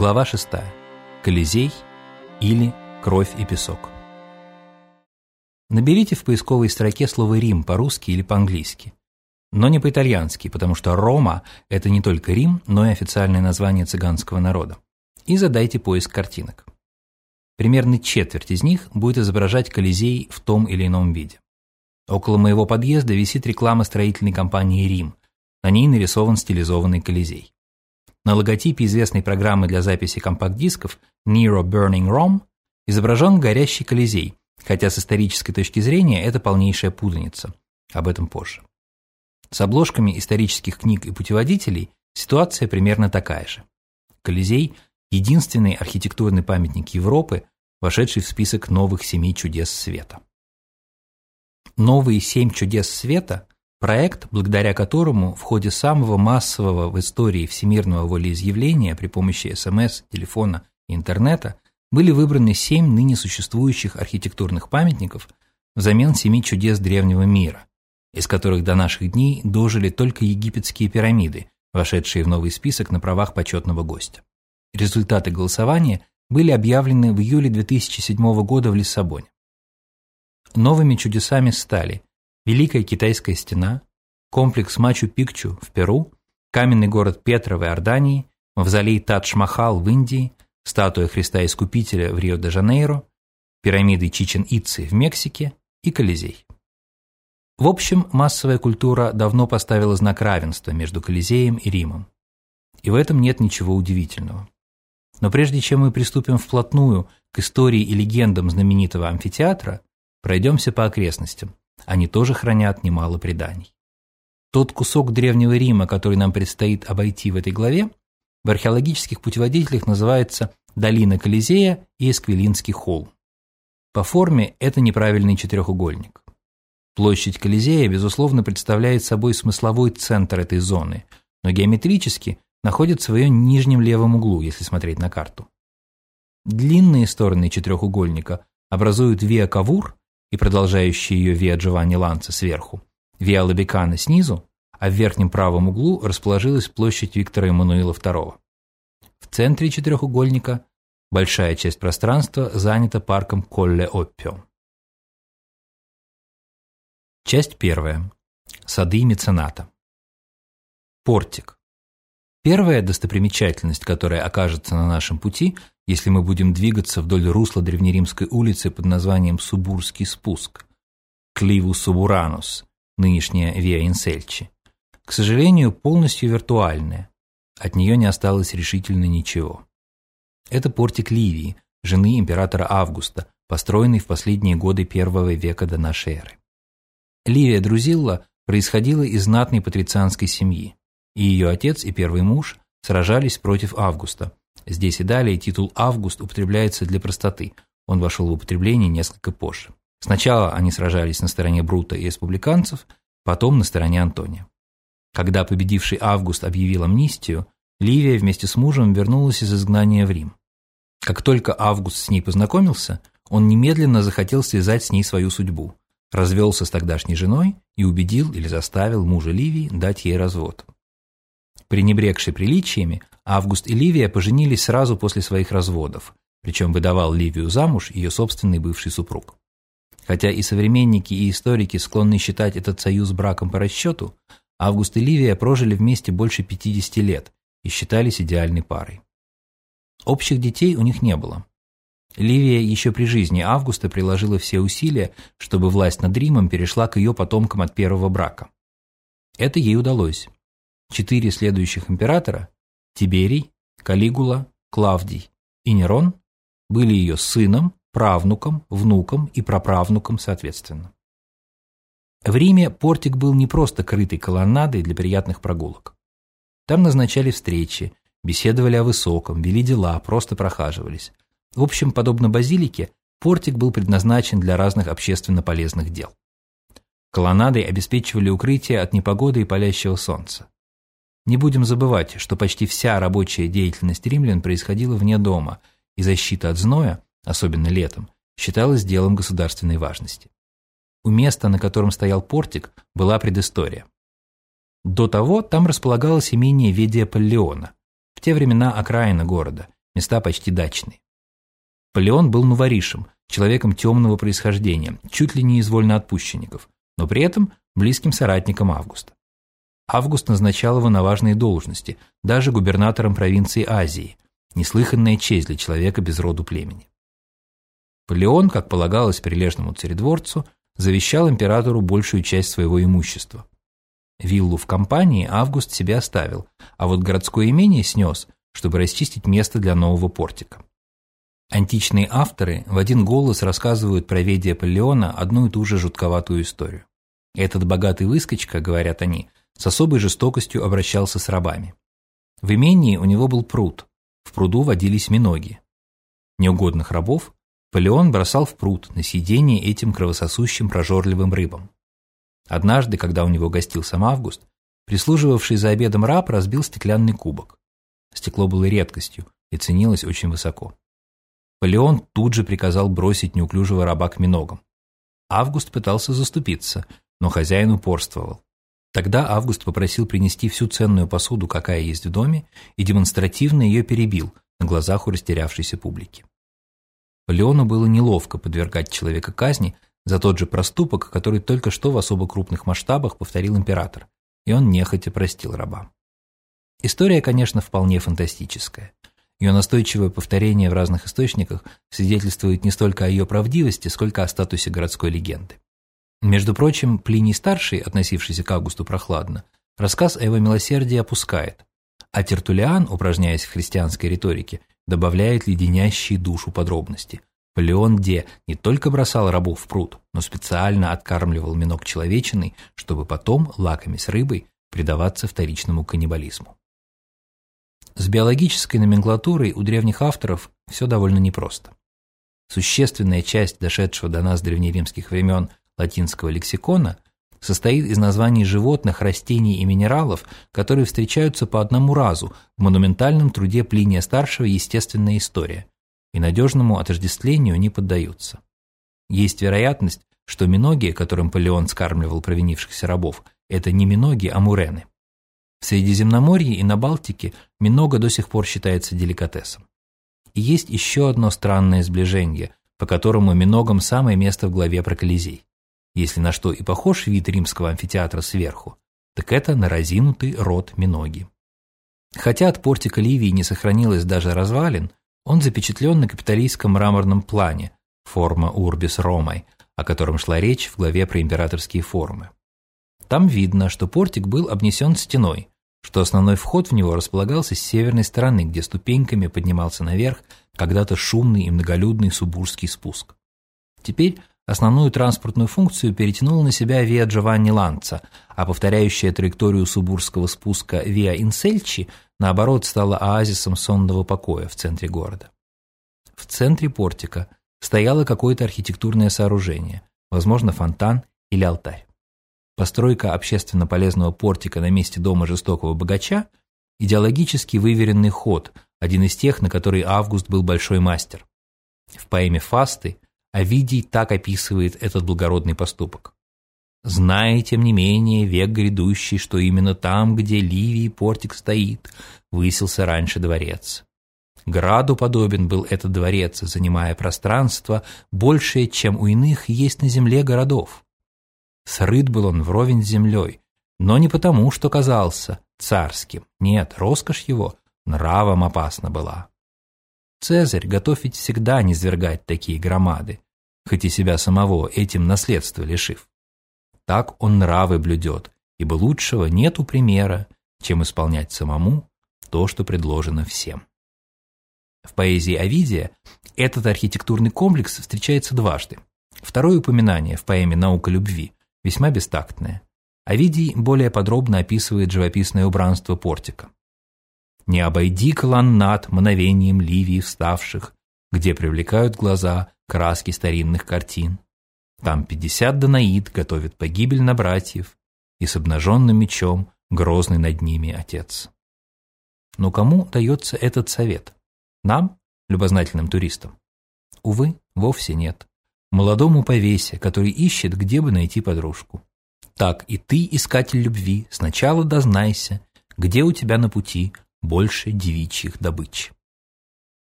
Глава 6. Колизей или кровь и песок. Наберите в поисковой строке слово «Рим» по-русски или по-английски. Но не по-итальянски, потому что Рома – это не только Рим, но и официальное название цыганского народа. И задайте поиск картинок. Примерно четверть из них будет изображать Колизей в том или ином виде. Около моего подъезда висит реклама строительной компании «Рим». На ней нарисован стилизованный Колизей. На логотипе известной программы для записи компакт-дисков Nero Burning Rome изображен горящий Колизей, хотя с исторической точки зрения это полнейшая путаница. Об этом позже. С обложками исторических книг и путеводителей ситуация примерно такая же. Колизей – единственный архитектурный памятник Европы, вошедший в список новых семи чудес света. Новые семь чудес света Проект, благодаря которому в ходе самого массового в истории всемирного волеизъявления при помощи СМС, телефона и интернета были выбраны семь ныне существующих архитектурных памятников взамен семи чудес древнего мира, из которых до наших дней дожили только египетские пирамиды, вошедшие в новый список на правах почетного гостя. Результаты голосования были объявлены в июле 2007 года в Лиссабоне. Новыми чудесами стали Великая Китайская стена, комплекс Мачу-Пикчу в Перу, каменный город Петра в Иордании, мавзолей Тадж-Махал в Индии, статуя Христа Искупителя в Рио-де-Жанейро, пирамиды Чичен-Итцы в Мексике и Колизей. В общем, массовая культура давно поставила знак равенства между Колизеем и Римом. И в этом нет ничего удивительного. Но прежде чем мы приступим вплотную к истории и легендам знаменитого амфитеатра, пройдемся по окрестностям, они тоже хранят немало преданий. Тот кусок Древнего Рима, который нам предстоит обойти в этой главе, в археологических путеводителях называется «Долина Колизея» и «Эсквилинский холм». По форме это неправильный четырехугольник. Площадь Колизея, безусловно, представляет собой смысловой центр этой зоны, но геометрически находится в ее нижнем левом углу, если смотреть на карту. Длинные стороны четырехугольника образуют виа Кавур, и продолжающая ее Виа Джованни Ланца сверху, Виа Лабикана снизу, а в верхнем правом углу расположилась площадь Виктора Эммануила II. В центре четырехугольника большая часть пространства занята парком Колле-Оппио. Часть первая. Сады мецената. Портик. Первая достопримечательность, которая окажется на нашем пути, если мы будем двигаться вдоль русла древнеримской улицы под названием Субурский спуск, Кливу Субуранус, нынешняя Виа Инсельчи, к сожалению, полностью виртуальная. От нее не осталось решительно ничего. Это портик Ливии, жены императора Августа, построенный в последние годы первого века до нашей эры. Ливия Друзилла происходила из знатной патрицианской семьи, и ее отец и первый муж сражались против Августа, Здесь и далее титул «Август» употребляется для простоты. Он вошел в употребление несколько позже. Сначала они сражались на стороне Брута и республиканцев, потом на стороне Антония. Когда победивший Август объявил амнистию, Ливия вместе с мужем вернулась из изгнания в Рим. Как только Август с ней познакомился, он немедленно захотел связать с ней свою судьбу, развелся с тогдашней женой и убедил или заставил мужа Ливии дать ей развод. Пренебрегший приличиями, Август и Ливия поженились сразу после своих разводов, причем выдавал Ливию замуж ее собственный бывший супруг. Хотя и современники, и историки склонны считать этот союз браком по расчету, Август и Ливия прожили вместе больше 50 лет и считались идеальной парой. Общих детей у них не было. Ливия еще при жизни Августа приложила все усилия, чтобы власть над Римом перешла к ее потомкам от первого брака. Это ей удалось. Четыре следующих императора Тиберий, Калигула, Клавдий и Нерон были ее сыном, правнуком, внуком и праправнуком соответственно. В Риме портик был не просто крытой колоннадой для приятных прогулок. Там назначали встречи, беседовали о высоком, вели дела, просто прохаживались. В общем, подобно базилике, портик был предназначен для разных общественно полезных дел. Колоннадой обеспечивали укрытие от непогоды и палящего солнца. Не будем забывать, что почти вся рабочая деятельность римлян происходила вне дома, и защита от зноя, особенно летом, считалась делом государственной важности. У места, на котором стоял портик, была предыстория. До того там располагалось имение Ведия Паллеона, в те времена окраина города, места почти дачные. Полеон был новоришем, человеком темного происхождения, чуть ли не из вольноотпущенников, но при этом близким соратником Августа. Август назначал его на важные должности, даже губернатором провинции Азии, неслыханная честь для человека без роду племени. Полеон, как полагалось прилежному царедворцу, завещал императору большую часть своего имущества. Виллу в компании Август себе оставил, а вот городское имение снес, чтобы расчистить место для нового портика. Античные авторы в один голос рассказывают про Ведия Полеона одну и ту же жутковатую историю. Этот богатый выскочка, говорят они, с особой жестокостью обращался с рабами. В имении у него был пруд, в пруду водились миноги. Неугодных рабов Полеон бросал в пруд на съедение этим кровососущим прожорливым рыбам. Однажды, когда у него гостил сам Август, прислуживавший за обедом раб разбил стеклянный кубок. Стекло было редкостью и ценилось очень высоко. Полеон тут же приказал бросить неуклюжего раба к миногам. Август пытался заступиться, но хозяин упорствовал. Тогда Август попросил принести всю ценную посуду, какая есть в доме, и демонстративно ее перебил на глазах у растерявшейся публики. Леону было неловко подвергать человека казни за тот же проступок, который только что в особо крупных масштабах повторил император, и он нехотя простил раба. История, конечно, вполне фантастическая. Ее настойчивое повторение в разных источниках свидетельствует не столько о ее правдивости, сколько о статусе городской легенды. Между прочим, Плиний-старший, относившийся к Августу прохладно, рассказ о его милосердии опускает, а Тертулиан, упражняясь в христианской риторике, добавляет леденящие душу подробности. Полеон Де не только бросал рабов в пруд, но специально откармливал минок человечиной, чтобы потом, лакомясь рыбой, предаваться вторичному каннибализму. С биологической номенклатурой у древних авторов все довольно непросто. Существенная часть дошедшего до нас древнеримских времен латинского лексикона состоит из названий животных, растений и минералов, которые встречаются по одному разу в монументальном труде Плиния Старшего «Естественная история» и надежному отождествлению не поддаются. Есть вероятность, что миноги, которым Полеон скармливал провинившихся рабов, это не миноги, а мурены. В Средиземноморье и на Балтике минога до сих пор считается деликатесом. И есть еще одно странное сближение, по которому миногам самое место в главе про Колизей. Если на что и похож вид римского амфитеатра сверху, так это на разинутый рот Миноги. Хотя от портика Ливии не сохранилось даже развалин, он запечатлен на капитолийском мраморном плане, форма Урбис Ромай, о котором шла речь в главе про императорские формы. Там видно, что портик был обнесен стеной, что основной вход в него располагался с северной стороны, где ступеньками поднимался наверх когда-то шумный и многолюдный субурский спуск. Теперь Основную транспортную функцию перетянула на себя Виа Джованни Ланца, а повторяющая траекторию субурского спуска Виа Инсельчи, наоборот, стала оазисом сонного покоя в центре города. В центре портика стояло какое-то архитектурное сооружение, возможно, фонтан или алтарь. Постройка общественно полезного портика на месте дома жестокого богача – идеологически выверенный ход, один из тех, на который Август был большой мастер. В поэме «Фасты» Овидий так описывает этот благородный поступок. «Зная, тем не менее, век грядущий, что именно там, где Ливий портик стоит, высился раньше дворец. Граду подобен был этот дворец, занимая пространство, большее, чем у иных есть на земле городов. Срыт был он вровень с землей, но не потому, что казался царским. Нет, роскошь его нравом опасна была. Цезарь готов ведь всегда не свергать такие громады, хоть и себя самого этим наследства лишив. Так он нравы блюдет, ибо лучшего нету примера, чем исполнять самому то, что предложено всем. В поэзии Овидия этот архитектурный комплекс встречается дважды. Второе упоминание в поэме «Наука любви» весьма бестактное. Овидий более подробно описывает живописное убранство портика. Не обойди колоннад мановением ливий вставших, где привлекают глаза краски старинных картин. Там пятьдесят данаид готовят погибель на братьев, и с обнаженным мечом грозный над ними отец. Но кому дается этот совет? Нам, любознательным туристам? Увы, вовсе нет. Молодому повесе, который ищет, где бы найти подружку. Так и ты, искатель любви, сначала дознайся, где у тебя на пути больше девичьих добыч.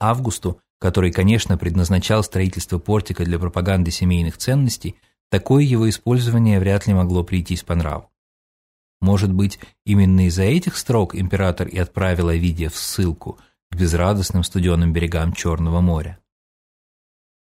Августу, который, конечно, предназначал строительство портика для пропаганды семейных ценностей, такое его использование вряд ли могло прийтись по нраву. Может быть, именно из-за этих строк император и отправил Овидия в ссылку к безрадостным студеным берегам Черного моря.